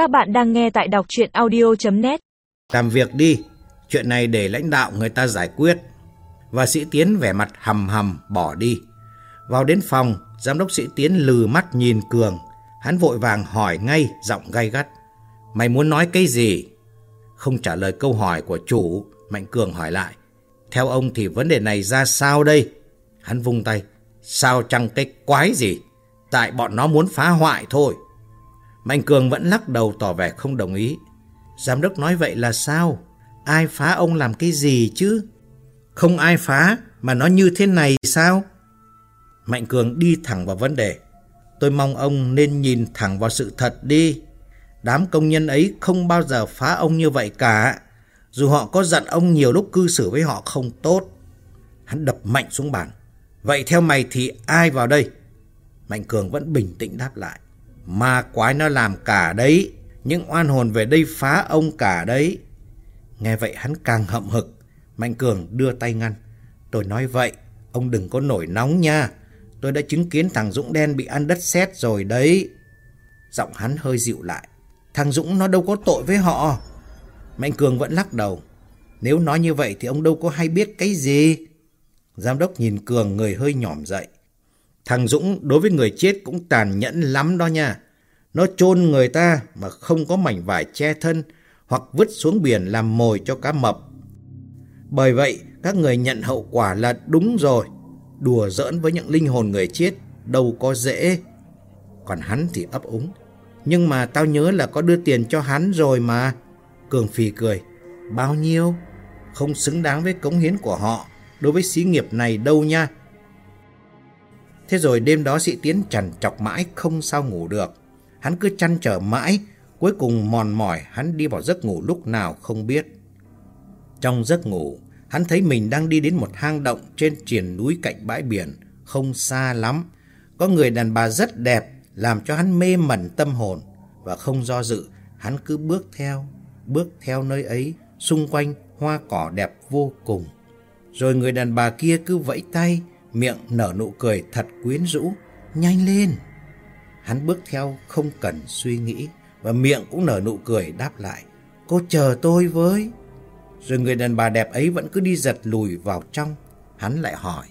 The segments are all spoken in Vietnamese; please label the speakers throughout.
Speaker 1: Các bạn đang nghe tại đọc chuyện audio.net
Speaker 2: Làm việc đi, chuyện này để lãnh đạo người ta giải quyết. Và sĩ Tiến vẻ mặt hầm hầm bỏ đi. Vào đến phòng, giám đốc sĩ Tiến lừ mắt nhìn Cường. Hắn vội vàng hỏi ngay, giọng gay gắt. Mày muốn nói cái gì? Không trả lời câu hỏi của chủ, Mạnh Cường hỏi lại. Theo ông thì vấn đề này ra sao đây? Hắn vung tay. Sao chăng cái quái gì? Tại bọn nó muốn phá hoại thôi. Mạnh Cường vẫn lắc đầu tỏ vẻ không đồng ý. Giám đốc nói vậy là sao? Ai phá ông làm cái gì chứ? Không ai phá, mà nó như thế này sao? Mạnh Cường đi thẳng vào vấn đề. Tôi mong ông nên nhìn thẳng vào sự thật đi. Đám công nhân ấy không bao giờ phá ông như vậy cả. Dù họ có giận ông nhiều lúc cư xử với họ không tốt. Hắn đập mạnh xuống bàn. Vậy theo mày thì ai vào đây? Mạnh Cường vẫn bình tĩnh đáp lại. Ma quái nó làm cả đấy. Những oan hồn về đây phá ông cả đấy. Nghe vậy hắn càng hậm hực. Mạnh Cường đưa tay ngăn. Tôi nói vậy, ông đừng có nổi nóng nha. Tôi đã chứng kiến thằng Dũng đen bị ăn đất sét rồi đấy. Giọng hắn hơi dịu lại. Thằng Dũng nó đâu có tội với họ. Mạnh Cường vẫn lắc đầu. Nếu nói như vậy thì ông đâu có hay biết cái gì. Giám đốc nhìn Cường người hơi nhỏm dậy. Thằng Dũng đối với người chết cũng tàn nhẫn lắm đó nha. Nó chôn người ta mà không có mảnh vải che thân hoặc vứt xuống biển làm mồi cho cá mập. Bởi vậy, các người nhận hậu quả là đúng rồi. Đùa giỡn với những linh hồn người chết đâu có dễ. Còn hắn thì ấp úng. Nhưng mà tao nhớ là có đưa tiền cho hắn rồi mà. Cường phì cười. Bao nhiêu? Không xứng đáng với cống hiến của họ đối với xí nghiệp này đâu nha. Thế rồi đêm đó sĩ Tiến trằn trọc mãi không sao ngủ được. Hắn cứ chăn trở mãi, cuối cùng mòn mỏi hắn đi vào giấc ngủ lúc nào không biết. Trong giấc ngủ, hắn thấy mình đang đi đến một hang động trên triền núi cạnh bãi biển, không xa lắm. Có người đàn bà rất đẹp, làm cho hắn mê mẩn tâm hồn. Và không do dự, hắn cứ bước theo, bước theo nơi ấy, xung quanh hoa cỏ đẹp vô cùng. Rồi người đàn bà kia cứ vẫy tay, miệng nở nụ cười thật quyến rũ. Nhanh lên! Hắn bước theo không cần suy nghĩ và miệng cũng nở nụ cười đáp lại. Cô chờ tôi với. Rồi người đàn bà đẹp ấy vẫn cứ đi giật lùi vào trong. Hắn lại hỏi.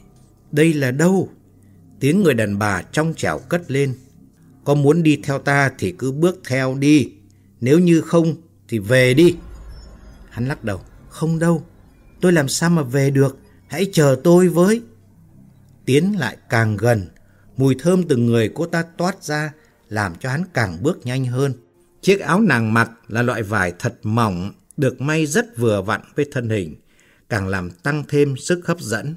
Speaker 2: Đây là đâu? Tiếng người đàn bà trong trẻo cất lên. Có muốn đi theo ta thì cứ bước theo đi. Nếu như không thì về đi. Hắn lắc đầu. Không đâu. Tôi làm sao mà về được. Hãy chờ tôi với. Tiến lại càng gần. Mùi thơm từ người cô ta toát ra làm cho hắn càng bước nhanh hơn. Chiếc áo nàng mặc là loại vải thật mỏng, được may rất vừa vặn với thân hình, càng làm tăng thêm sức hấp dẫn.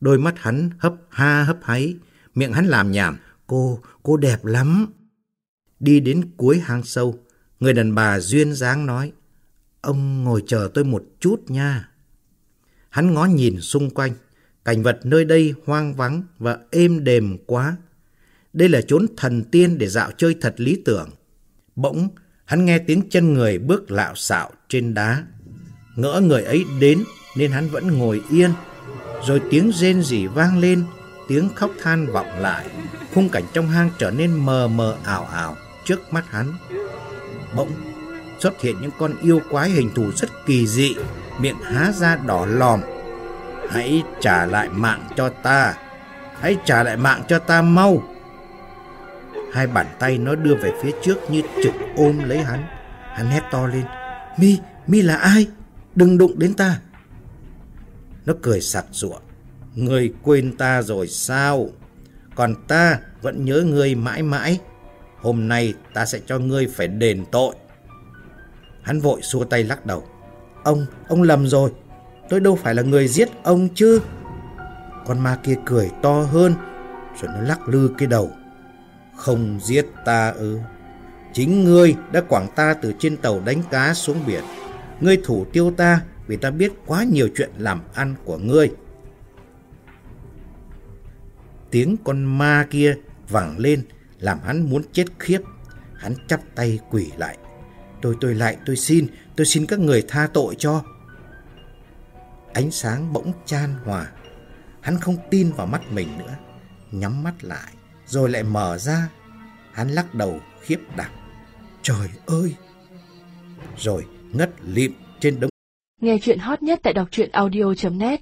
Speaker 2: Đôi mắt hắn hấp ha hấp háy, miệng hắn làm nhảm, cô, cô đẹp lắm. Đi đến cuối hang sâu, người đàn bà duyên dáng nói, ông ngồi chờ tôi một chút nha. Hắn ngó nhìn xung quanh, cảnh vật nơi đây hoang vắng và êm đềm quá. Đây là chốn thần tiên để dạo chơi thật lý tưởng. Bỗng, hắn nghe tiếng chân người bước lạo xạo trên đá. Ngỡ người ấy đến nên hắn vẫn ngồi yên. Rồi tiếng rên rỉ vang lên, tiếng khóc than vọng lại. Khung cảnh trong hang trở nên mờ mờ ảo ảo trước mắt hắn. Bỗng, xuất hiện những con yêu quái hình thù rất kỳ dị, miệng há ra đỏ lòm. Hãy trả lại mạng cho ta, hãy trả lại mạng cho ta mau. Hai bàn tay nó đưa về phía trước như trực ôm lấy hắn. Hắn hét to lên. Mi, Mi là ai? Đừng đụng đến ta. Nó cười sặc sụa. người quên ta rồi sao? Còn ta vẫn nhớ ngươi mãi mãi. Hôm nay ta sẽ cho ngươi phải đền tội. Hắn vội xua tay lắc đầu. Ông, ông lầm rồi. Tôi đâu phải là người giết ông chứ. Con ma kia cười to hơn, rồi nó lắc lư cái đầu. Không giết ta ư? Chính ngươi đã quảng ta từ trên tàu đánh cá xuống biển. Ngươi thủ tiêu ta vì ta biết quá nhiều chuyện làm ăn của ngươi. Tiếng con ma kia vẳng lên làm hắn muốn chết khiếp. Hắn chắp tay quỳ lại. Tôi tôi lại tôi xin, tôi xin các người tha tội cho. Ánh sáng bỗng chan hòa. Hắn không tin vào mắt mình nữa. Nhắm mắt lại, rồi lại mở ra. Hắn lắc đầu, khiếp đảm. Trời ơi! Rồi ngất lịm trên đống.
Speaker 3: Nghe chuyện hot nhất tại đọc truyện audio.net